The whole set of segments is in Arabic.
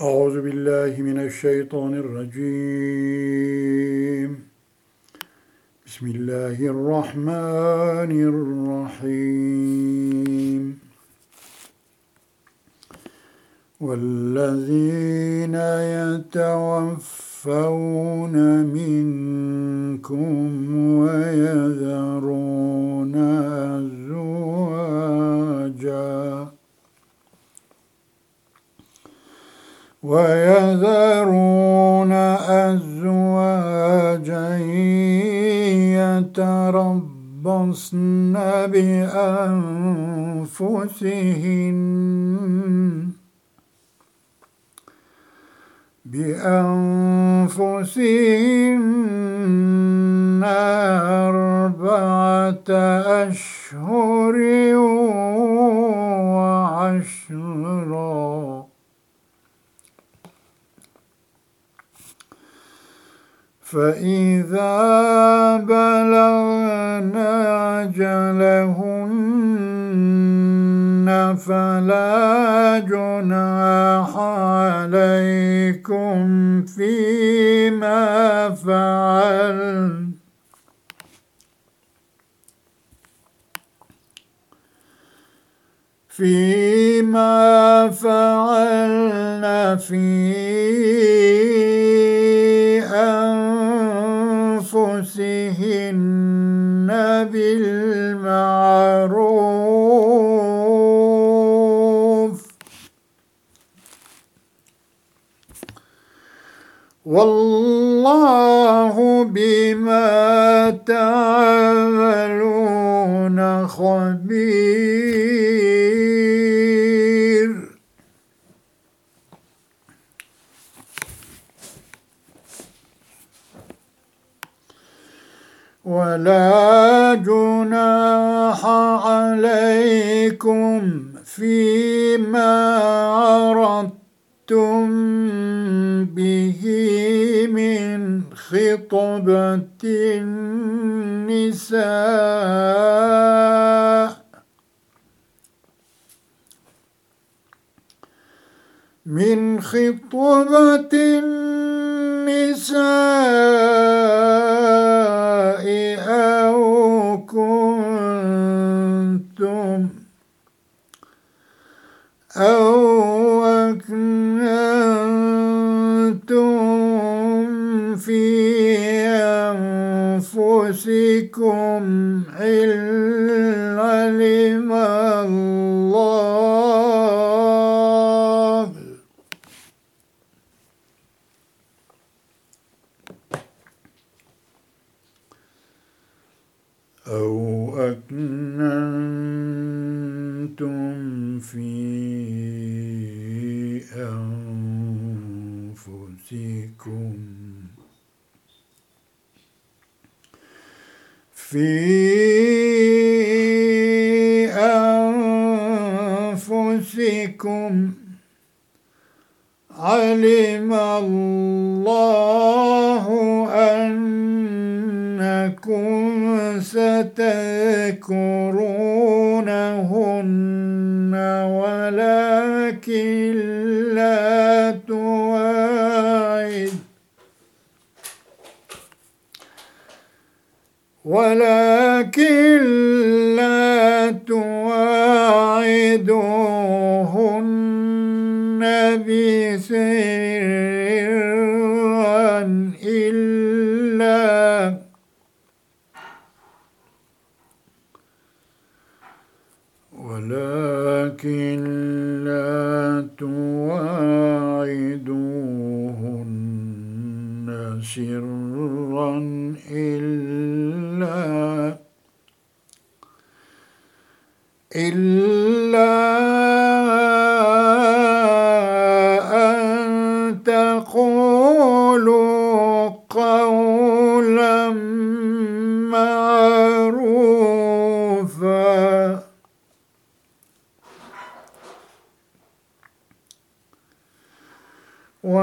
أعوذ بالله من الشيطان الرجيم. بسم الله الرحمن الرحيم. والذين يتوفون منكم ويذرون أزواجا ويذرون أزواجا يتربصن بأنفسهن بأنفسهن أربعة أشهر فإذا بلغن أجلهن فلا جناح عليكم فيما فعلن. فيما فعلن في ولا جناح عليكم فيما عرضتم به من خطبة النساء. من خطبة النساء. كنتم أو أكنتم في أنفسكم علم الله أو أكننتم في أنفسكم في أنفسكم علم الله أنكم ستذكرونهن ولكن لا تواعد ولكن لا تواعدوهن إلا ولكن لا تواعدوهن سرا إلا إلا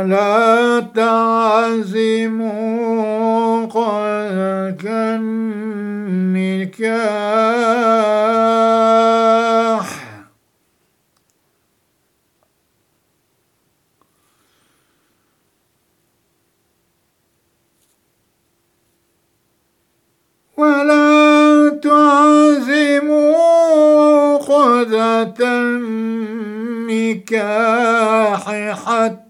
ولا تعزموا قد النكاح. ولا تعزموا قدة النكاح حتى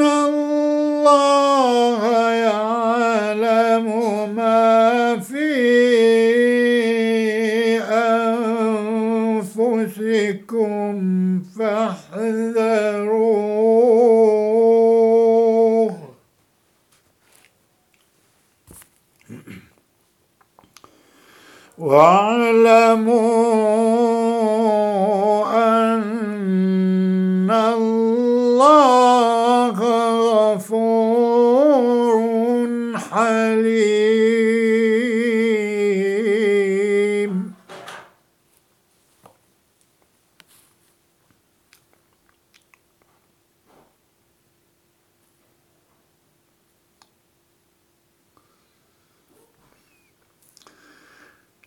إن الله يعلم ما في أنفسكم فاحذروه واعلموا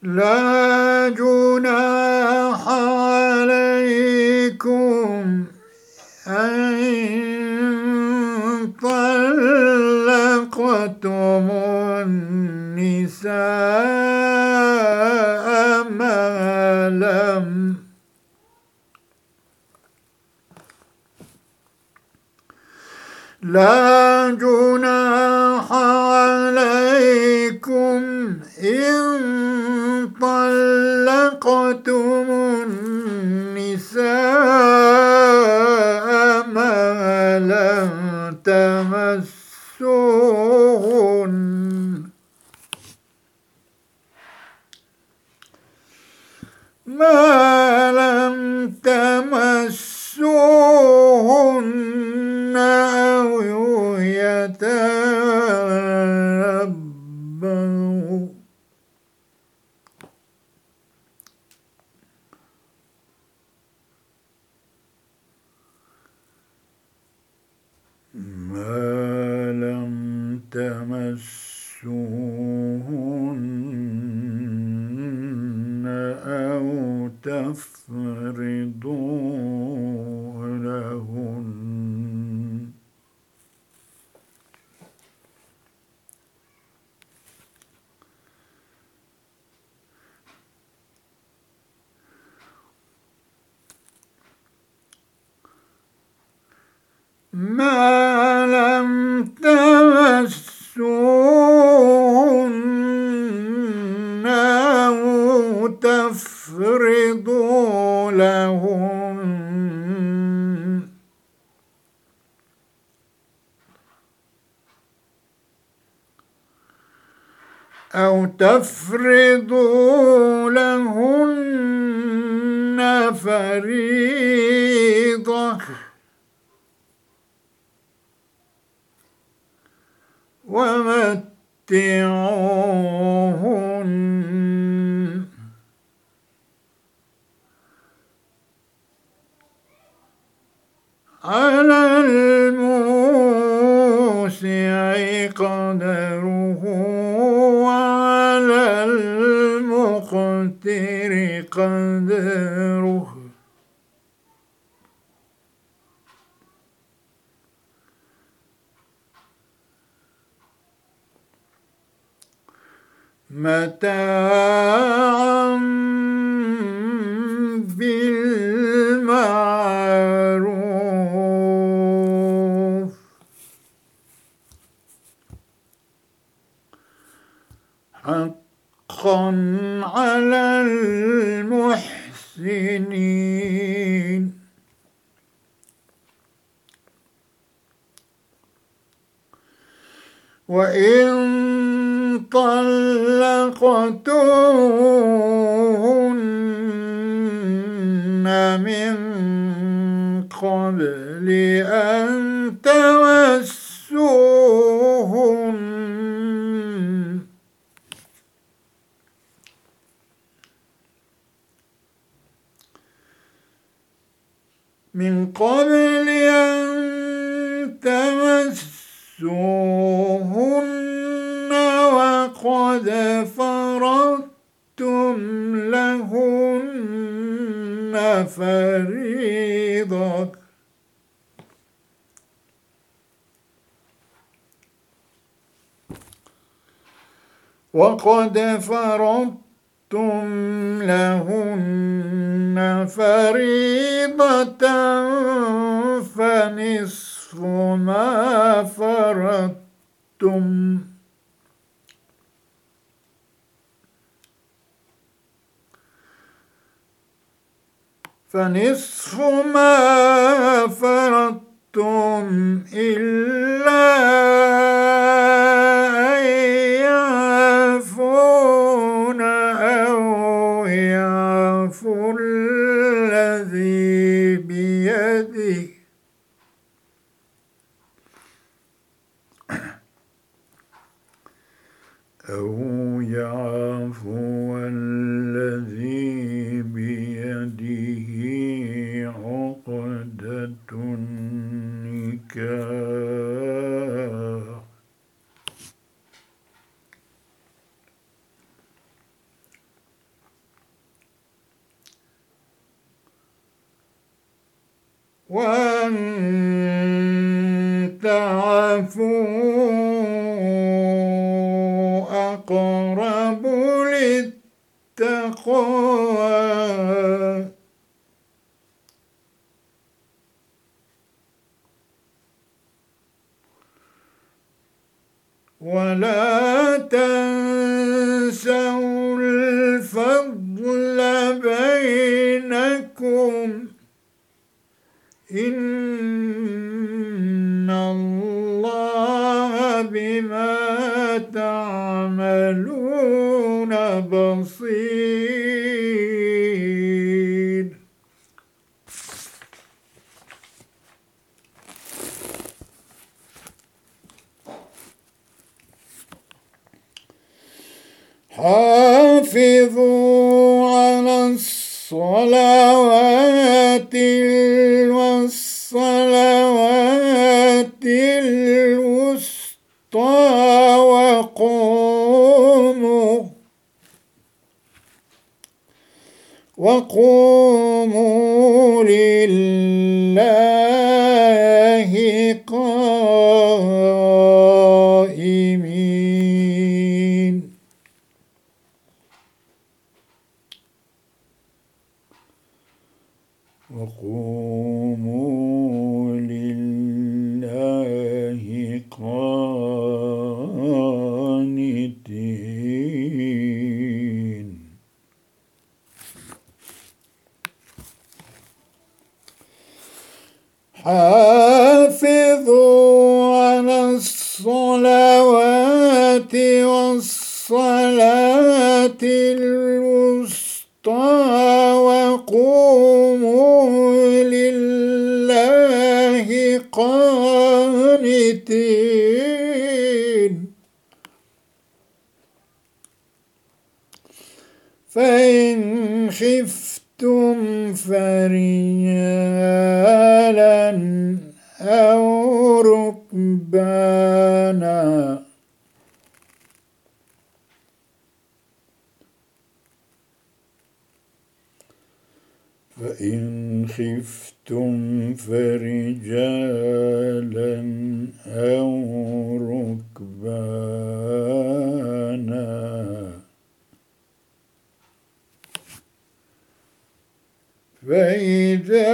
لا جناح النساء ما لم لا جناح عليكم إن طلقتم النساء ما لم تمسوهن ما لم تمسوهن أو يتربوا ما لم تمسوهن أو تفرضوا لهن ما تمسون أو تفرضوا أو تفرضوا لهن فريضة. ومتعوهن على الموسع قدره وعلى المقتر قدره. متاعا بالمعروف حقا على المحسنين. وإن طلقتوهن من قبل أن تمسوهن من قبل أن تمسوهن وقد فرضتم لهن فريضة. وقد فرضتم لهن فريضة فنصف ما فرضتم فنصف ما فرضتم إلا أو يعفو ولا تنسوا الفضل بينكم. إن الله بما تعملون بصير حافظوا على الصلوات والصلوات الوسطى وقوموا وقوموا لله حافظوا على الصلوات والصلاة الوسطى وقوموا لله قانتين. فإن خفتم فريالا أو ركبانا فإن خفتم فرجالا أو ركبانا. فإذا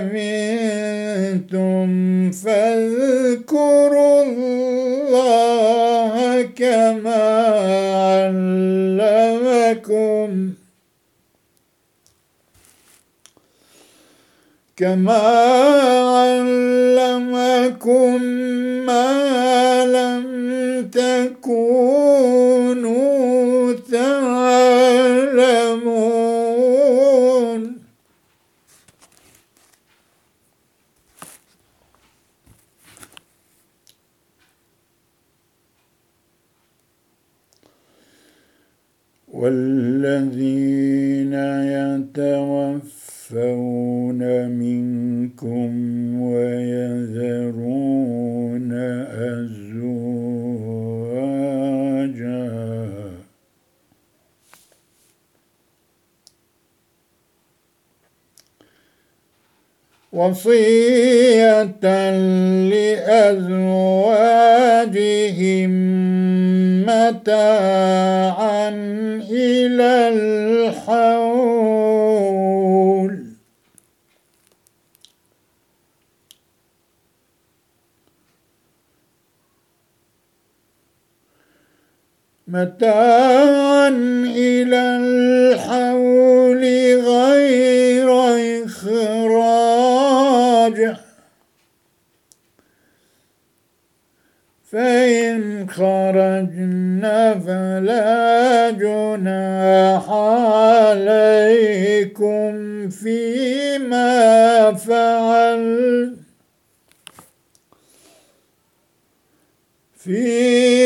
أمنتم فاذكروا الله كما علمكم. كما علمكم ما لم تكونوا تعلمون. والذين يتوفون يتوفون منكم ويذرون أزواجا. وصية لأزواجهم متاعا إلى الحول متاعا إلى الحول غير إخراج. فإن خرجن فلا جناح عليكم فيما فعل فيما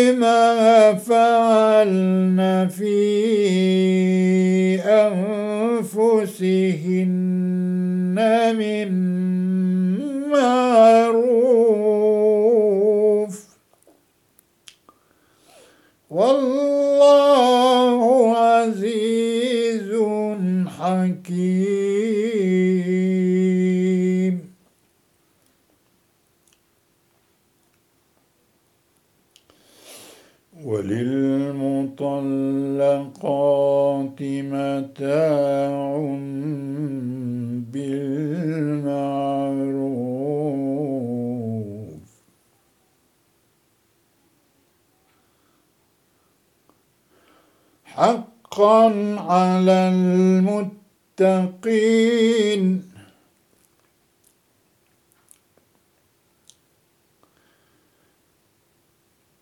فعلن في أنفسهن من معروف. والله عزيز حكيم. وللمطلقات متاع بالمعروف حقا على المتقين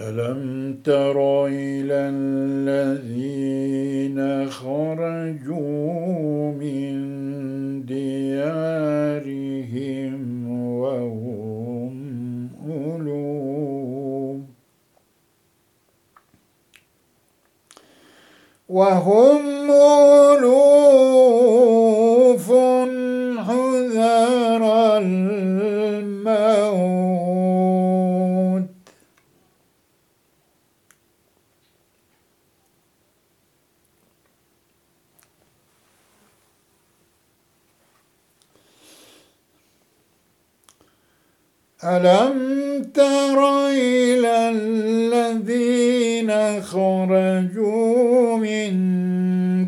ألم تر إلى الذين خرجوا من ديارهم وهم ألوم وهم ألوف حذر الموت ألم تر إلى الذين خرجوا من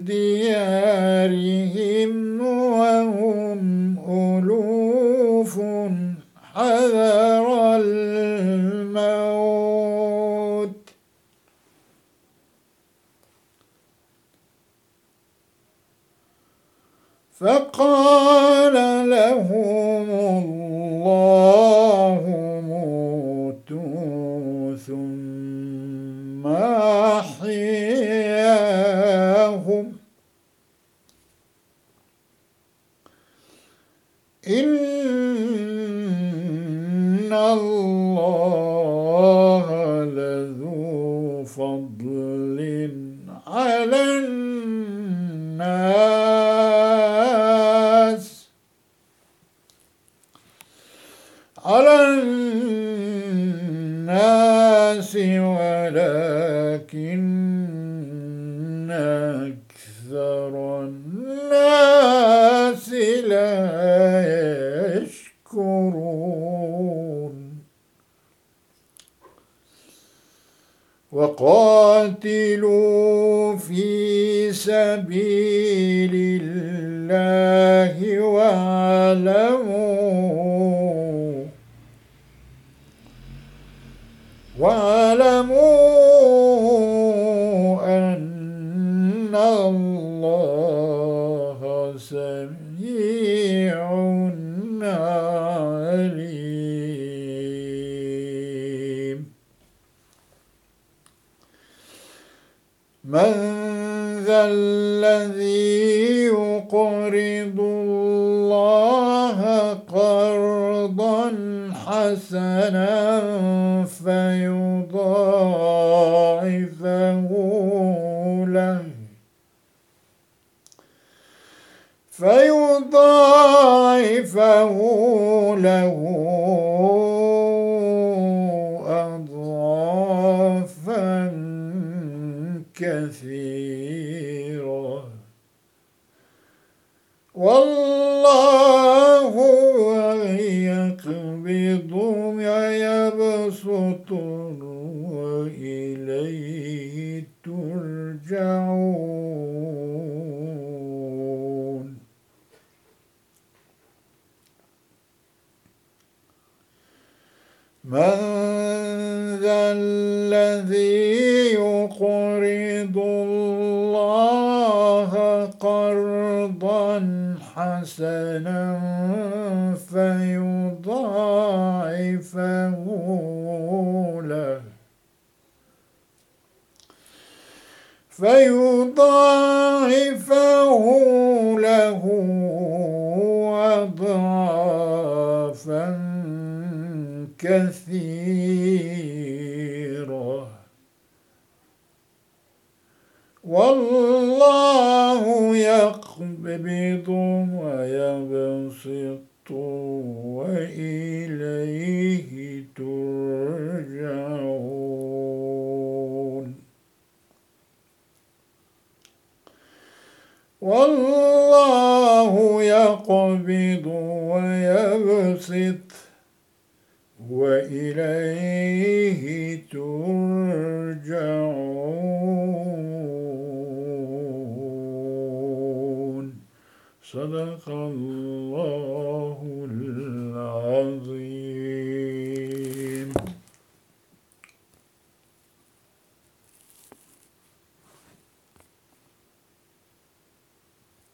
ديارهم وهم ألوف حذر الموت؟ فقال لهم أحياهم إن الله لذو فضل على الناس. على الناس ولكن أكثر الناس لا يشكرون وقاتلوا في سبيل الله واعلموا حسنا فيضاعفه له فيضاعفه له كثيرا والله يقبض ويبسط وإليه ترجعون من ذا الذي يقرض الله قرضا حسنا فيضاعفه له. فيضاعفه له أضعافا كثيرة. والله يقبض ويبسط وإليه ترجعون. والله يقبض ويبسط وإليه ترجعون. صدق الله